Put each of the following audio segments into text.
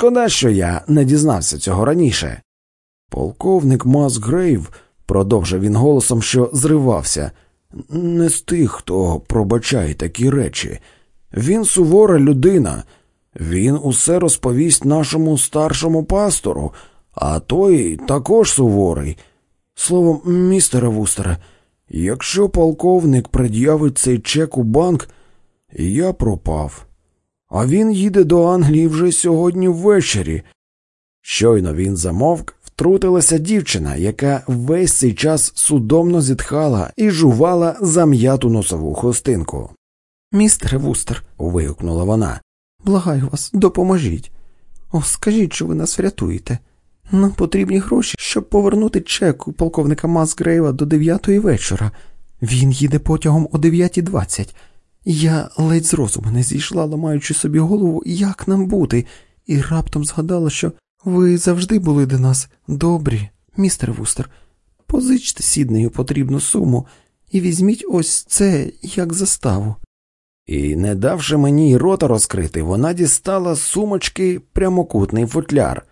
Шкода, що я не дізнався цього раніше. Полковник Масгрейв, продовжив він голосом, що зривався, не з тих, хто пробачає такі речі. Він сувора людина, він усе розповість нашому старшому пастору, а той також суворий. Словом, містере Вустере, якщо полковник пред'явить цей чек у банк, я пропав. А він їде до Англії вже сьогодні ввечері. Щойно він замовк, втрутилася дівчина, яка весь цей час судомно зітхала і жувала зам'яту носову хустинку. Містере Вустер, вигукнула вона. Благаю вас, допоможіть. О, скажіть, що ви нас врятуєте. Нам потрібні гроші, щоб повернути чек у полковника Масгрейва до дев'ятої вечора. Він їде потягом о 9.20. Я ледь з розуму не зійшла, ламаючи собі голову, як нам бути, і раптом згадала, що ви завжди були до нас добрі, містер Вустер. Позичте сіднею потрібну суму і візьміть ось це як заставу. І, не давши мені й рота розкрити, вона дістала з сумочки прямокутний футляр.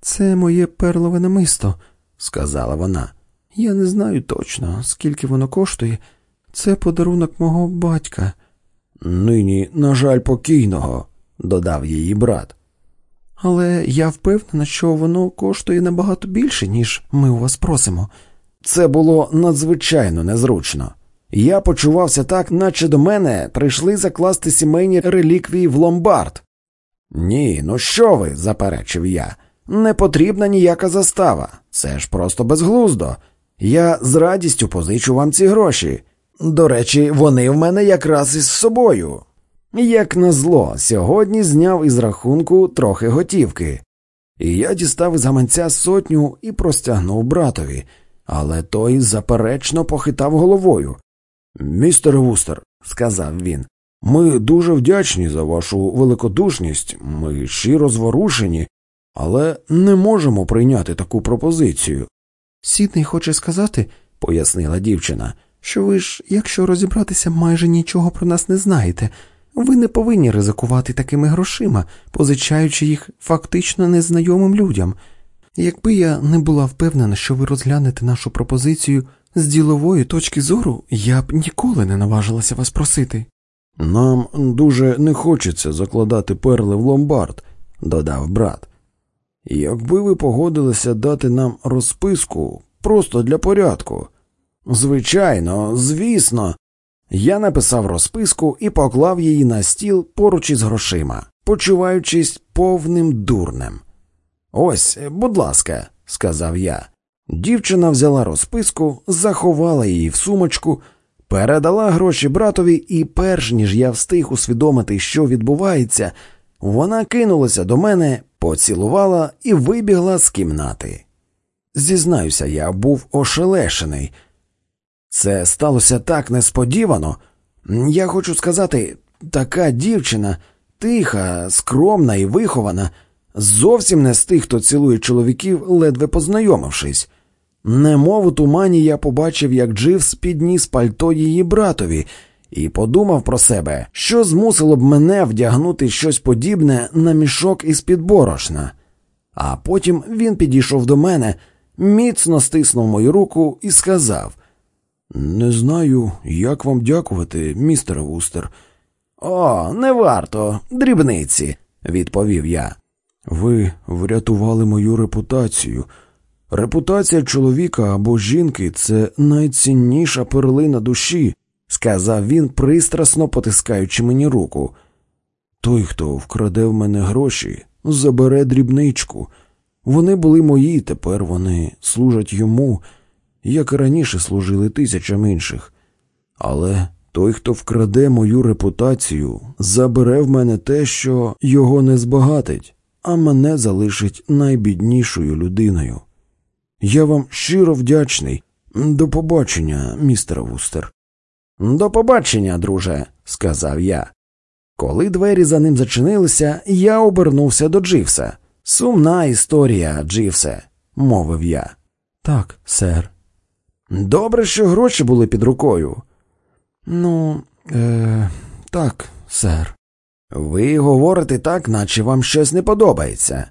Це моє перлове намисто, сказала вона. Я не знаю точно, скільки воно коштує. Це подарунок мого батька. Нині, на жаль, покійного, додав її брат. Але я впевнена, що воно коштує набагато більше, ніж ми у вас просимо. Це було надзвичайно незручно. Я почувався так, наче до мене прийшли закласти сімейні реліквії в ломбард. Ні, ну що ви, заперечив я. Не потрібна ніяка застава. Це ж просто безглуздо. Я з радістю позичу вам ці гроші. До речі, вони в мене якраз із собою. Як назло, сьогодні зняв із рахунку трохи готівки. І я дістав із гаманця сотню і простягнув братові, але той заперечно похитав головою. Містер Вустер, сказав він, ми дуже вдячні за вашу великодушність, ми щиро зворушені, але не можемо прийняти таку пропозицію. Сідний хоче сказати, пояснила дівчина, що ви ж, якщо розібратися, майже нічого про нас не знаєте. Ви не повинні ризикувати такими грошима, позичаючи їх фактично незнайомим людям. Якби я не була впевнена, що ви розглянете нашу пропозицію з ділової точки зору, я б ніколи не наважилася вас просити. Нам дуже не хочеться закладати перли в ломбард, додав брат. Якби ви погодилися дати нам розписку просто для порядку. Звичайно, звісно, я написав розписку і поклав її на стіл поруч із грошима, почуваючись повним дурнем. Ось, будь ласка, сказав я. Дівчина взяла розписку, заховала її в сумочку, передала гроші братові, і, перш ніж я встиг усвідомити, що відбувається, вона кинулася до мене, поцілувала і вибігла з кімнати. Зізнаюся, я був ошелешений. Це сталося так несподівано. Я хочу сказати, така дівчина, тиха, скромна і вихована, зовсім не з тих, хто цілує чоловіків, ледве познайомившись. Немов у тумані я побачив, як Дживс підніс пальто її братові, і подумав про себе, що змусило б мене вдягнути щось подібне на мішок із під борошна. А потім він підійшов до мене, міцно стиснув мою руку і сказав. Не знаю, як вам дякувати, містер Вустер. О, не варто, дрібниці, відповів я. Ви врятували мою репутацію. Репутація чоловіка або жінки це найцінніша перлина душі, сказав він, пристрасно потискаючи мені руку. Той, хто вкраде в мене гроші, забере дрібничку. Вони були мої, тепер вони служать йому як і раніше служили тисячам інших. Але той, хто вкраде мою репутацію, забере в мене те, що його не збагатить, а мене залишить найбіднішою людиною. Я вам щиро вдячний. До побачення, містер Вустер. До побачення, друже, сказав я. Коли двері за ним зачинилися, я обернувся до Дживса. Сумна історія, Дживсе, мовив я. Так, сер, Добре, що гроші були під рукою. Ну, е, так, сер. Ви говорите так, наче вам щось не подобається.